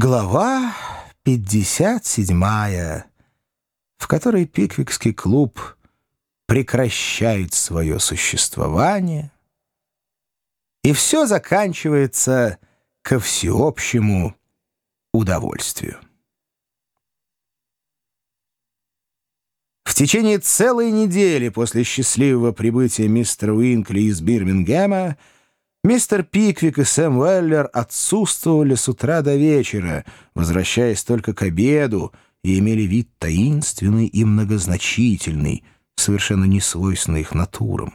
Глава 57, в которой Пиквикский клуб прекращает свое существование, и все заканчивается ко всеобщему удовольствию. В течение целой недели после счастливого прибытия мистера Уинкли из Бирмингема Мистер Пиквик и Сэм Уэллер отсутствовали с утра до вечера, возвращаясь только к обеду, и имели вид таинственный и многозначительный, совершенно несвойственный их натурам.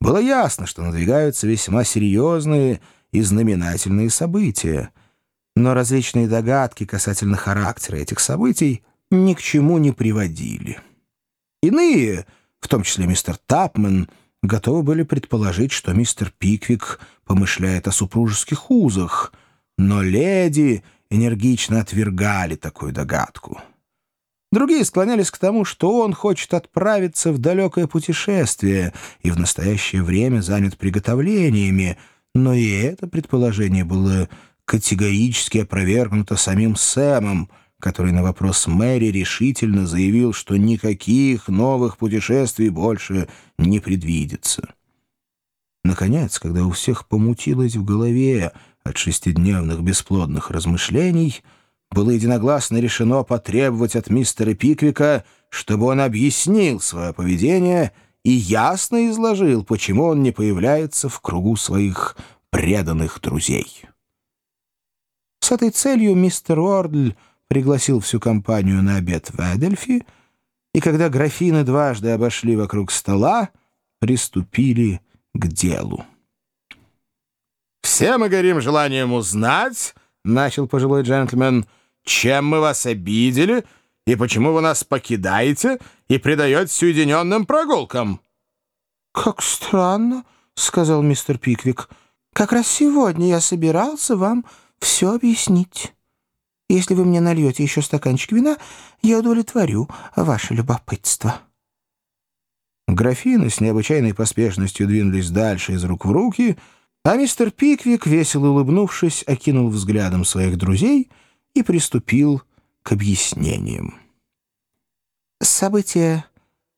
Было ясно, что надвигаются весьма серьезные и знаменательные события, но различные догадки касательно характера этих событий ни к чему не приводили. Иные, в том числе мистер Тапмен, готовы были предположить, что мистер Пиквик помышляет о супружеских узах, но леди энергично отвергали такую догадку. Другие склонялись к тому, что он хочет отправиться в далекое путешествие и в настоящее время занят приготовлениями, но и это предположение было категорически опровергнуто самим Сэмом — который на вопрос Мэри решительно заявил, что никаких новых путешествий больше не предвидится. Наконец, когда у всех помутилось в голове от шестидневных бесплодных размышлений, было единогласно решено потребовать от мистера Пиквика, чтобы он объяснил свое поведение и ясно изложил, почему он не появляется в кругу своих преданных друзей. С этой целью мистер Уордль пригласил всю компанию на обед в Эдельфи, и когда графины дважды обошли вокруг стола, приступили к делу. «Все мы горим желанием узнать, — начал пожилой джентльмен, — чем мы вас обидели и почему вы нас покидаете и предаете соединенным прогулкам». «Как странно, — сказал мистер Пиквик, — как раз сегодня я собирался вам все объяснить». Если вы мне нальете еще стаканчик вина, я удовлетворю ваше любопытство». Графины с необычайной поспешностью двинулись дальше из рук в руки, а мистер Пиквик, весело улыбнувшись, окинул взглядом своих друзей и приступил к объяснениям. «События,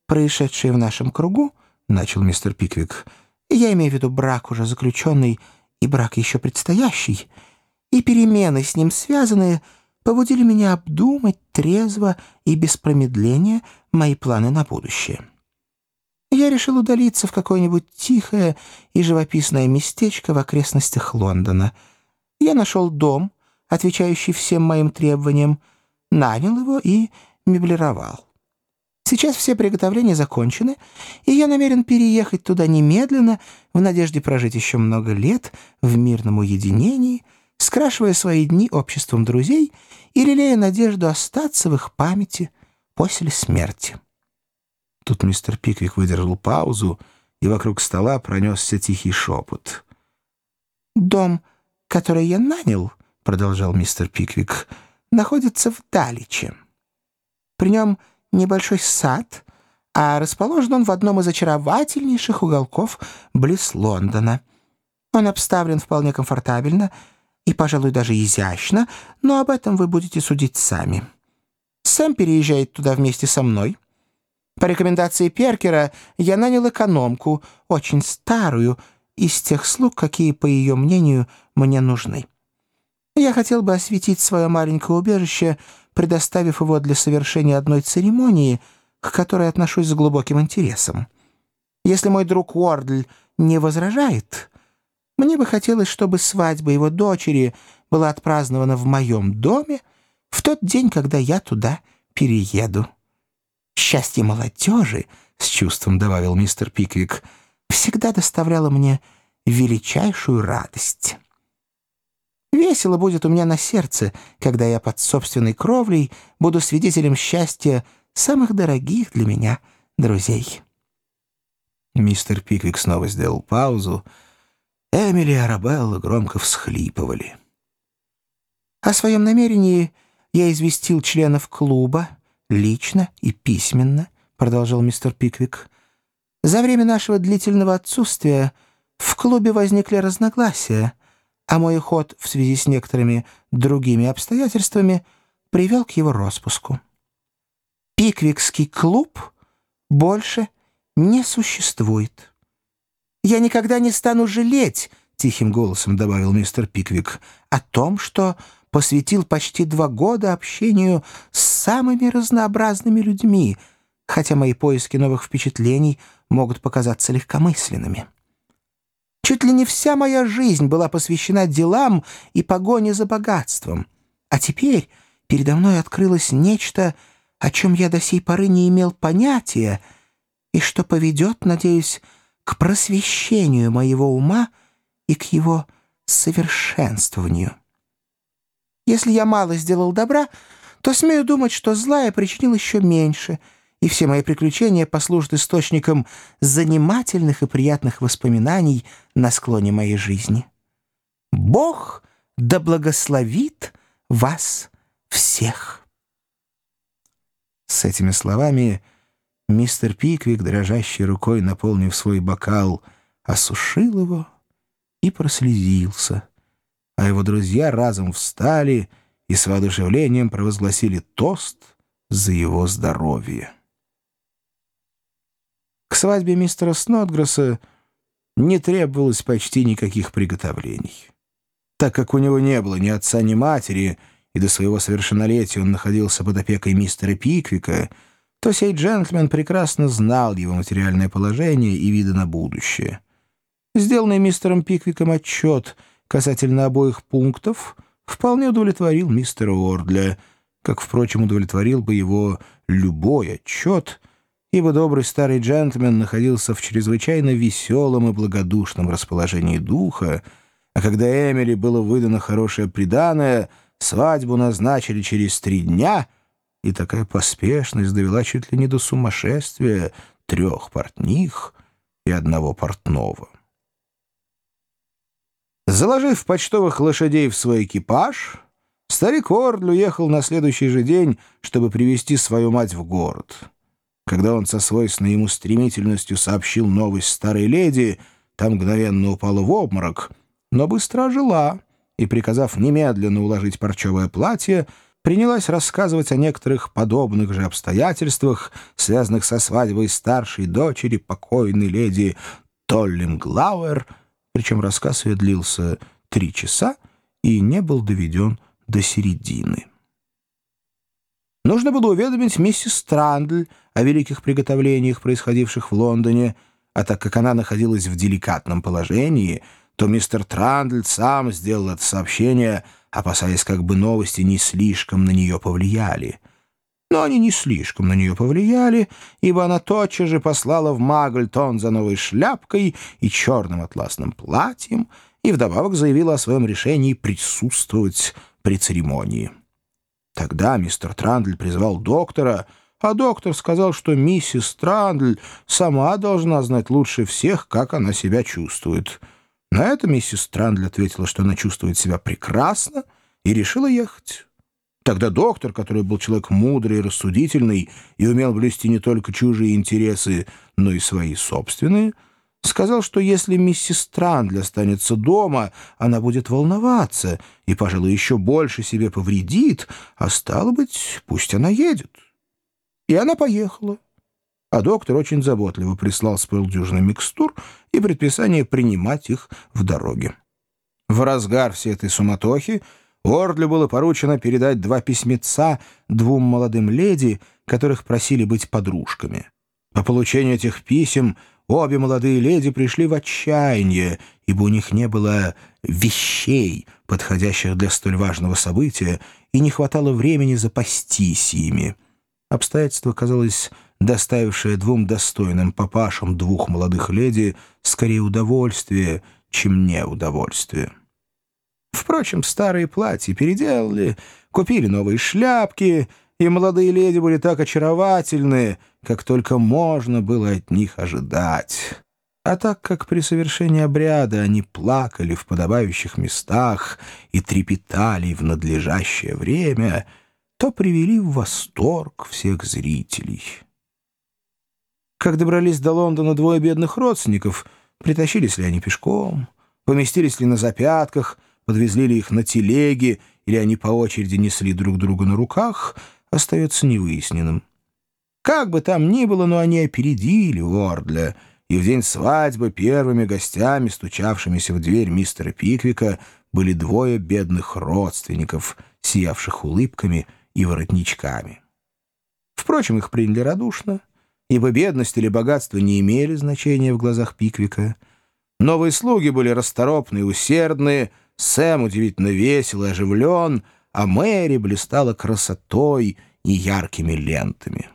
происшедшие в нашем кругу, — начал мистер Пиквик, — я имею в виду брак уже заключенный и брак еще предстоящий, и перемены с ним связанные — побудили меня обдумать трезво и без промедления мои планы на будущее. Я решил удалиться в какое-нибудь тихое и живописное местечко в окрестностях Лондона. Я нашел дом, отвечающий всем моим требованиям, нанял его и меблировал. Сейчас все приготовления закончены, и я намерен переехать туда немедленно в надежде прожить еще много лет в мирном уединении — скрашивая свои дни обществом друзей и лелея надежду остаться в их памяти после смерти. Тут мистер Пиквик выдержал паузу, и вокруг стола пронесся тихий шепот. «Дом, который я нанял, — продолжал мистер Пиквик, — находится в Даличе. При нем небольшой сад, а расположен он в одном из очаровательнейших уголков близ Лондона. Он обставлен вполне комфортабельно — и, пожалуй, даже изящно, но об этом вы будете судить сами. Сэм переезжает туда вместе со мной. По рекомендации Перкера я нанял экономку, очень старую, из тех слуг, какие, по ее мнению, мне нужны. Я хотел бы осветить свое маленькое убежище, предоставив его для совершения одной церемонии, к которой отношусь с глубоким интересом. Если мой друг Уордль не возражает, мне бы хотелось, чтобы свадьба его дочери была отпразднована в моем доме в тот день, когда я туда перееду. Счастье молодежи, — с чувством добавил мистер Пиквик, — всегда доставляло мне величайшую радость. Весело будет у меня на сердце, когда я под собственной кровлей буду свидетелем счастья самых дорогих для меня друзей. Мистер Пиквик снова сделал паузу, — Эмили и Арабелла громко всхлипывали. О своем намерении я известил членов клуба лично и письменно, продолжал мистер Пиквик. За время нашего длительного отсутствия в клубе возникли разногласия, а мой уход в связи с некоторыми другими обстоятельствами привел к его распуску. Пиквикский клуб больше не существует. «Я никогда не стану жалеть», — тихим голосом добавил мистер Пиквик, «о том, что посвятил почти два года общению с самыми разнообразными людьми, хотя мои поиски новых впечатлений могут показаться легкомысленными. Чуть ли не вся моя жизнь была посвящена делам и погоне за богатством. А теперь передо мной открылось нечто, о чем я до сей поры не имел понятия, и что поведет, надеюсь, к просвещению моего ума и к его совершенствованию. Если я мало сделал добра, то смею думать, что зла я причинил еще меньше, и все мои приключения послужат источником занимательных и приятных воспоминаний на склоне моей жизни. Бог да благословит вас всех. С этими словами мистер Пиквик, дрожащей рукой наполнив свой бокал, осушил его и прослезился а его друзья разом встали и с воодушевлением провозгласили тост за его здоровье. К свадьбе мистера Снотгресса не требовалось почти никаких приготовлений. Так как у него не было ни отца, ни матери, и до своего совершеннолетия он находился под опекой мистера Пиквика, то сей джентльмен прекрасно знал его материальное положение и виды на будущее. Сделанный мистером Пиквиком отчет — касательно обоих пунктов вполне удовлетворил мистера Ордля, как, впрочем, удовлетворил бы его любой отчет, ибо добрый старый джентльмен находился в чрезвычайно веселом и благодушном расположении духа, а когда Эмили было выдано хорошее приданое, свадьбу назначили через три дня, и такая поспешность довела чуть ли не до сумасшествия трех портних и одного портного. Заложив почтовых лошадей в свой экипаж, старик Ордль уехал на следующий же день, чтобы привести свою мать в город. Когда он со свойственной ему стремительностью сообщил новость старой леди, та мгновенно упала в обморок, но быстро ожила и, приказав немедленно уложить парчевое платье, принялась рассказывать о некоторых подобных же обстоятельствах, связанных со свадьбой старшей дочери покойной леди Толлинглауэр, причем рассказ ее длился три часа и не был доведен до середины. Нужно было уведомить миссис Страндль о великих приготовлениях, происходивших в Лондоне, а так как она находилась в деликатном положении, то мистер Трандль сам сделал это сообщение, опасаясь, как бы новости не слишком на нее повлияли — но они не слишком на нее повлияли, ибо она тотчас же послала в Магльтон за новой шляпкой и черным атласным платьем и вдобавок заявила о своем решении присутствовать при церемонии. Тогда мистер Трандль призвал доктора, а доктор сказал, что миссис Трандль сама должна знать лучше всех, как она себя чувствует. На это миссис Трандль ответила, что она чувствует себя прекрасно, и решила ехать. Тогда доктор, который был человек мудрый и рассудительный и умел блюсти не только чужие интересы, но и свои собственные, сказал, что если миссис Трандли останется дома, она будет волноваться и, пожалуй, еще больше себе повредит, а стало быть, пусть она едет. И она поехала. А доктор очень заботливо прислал с полдюжины микстур и предписание принимать их в дороге. В разгар всей этой суматохи Ордлю было поручено передать два письмеца двум молодым леди, которых просили быть подружками. По получению этих писем обе молодые леди пришли в отчаяние, ибо у них не было вещей, подходящих для столь важного события, и не хватало времени запастись ими. Обстоятельство казалось доставившее двум достойным папашам двух молодых леди скорее удовольствие, чем неудовольствие. Впрочем, старые платья переделали, купили новые шляпки, и молодые леди были так очаровательны, как только можно было от них ожидать. А так как при совершении обряда они плакали в подобающих местах и трепетали в надлежащее время, то привели в восторг всех зрителей. Как добрались до Лондона двое бедных родственников, притащились ли они пешком, поместились ли на запятках — подвезли ли их на телеге, или они по очереди несли друг друга на руках, остается невыясненным. Как бы там ни было, но они опередили Уордля, и в день свадьбы первыми гостями, стучавшимися в дверь мистера Пиквика, были двое бедных родственников, сиявших улыбками и воротничками. Впрочем, их приняли радушно, ибо бедность или богатство не имели значения в глазах Пиквика. Новые слуги были расторопны и усердны, Сэм удивительно весел и оживлен, а Мэри блистала красотой и яркими лентами.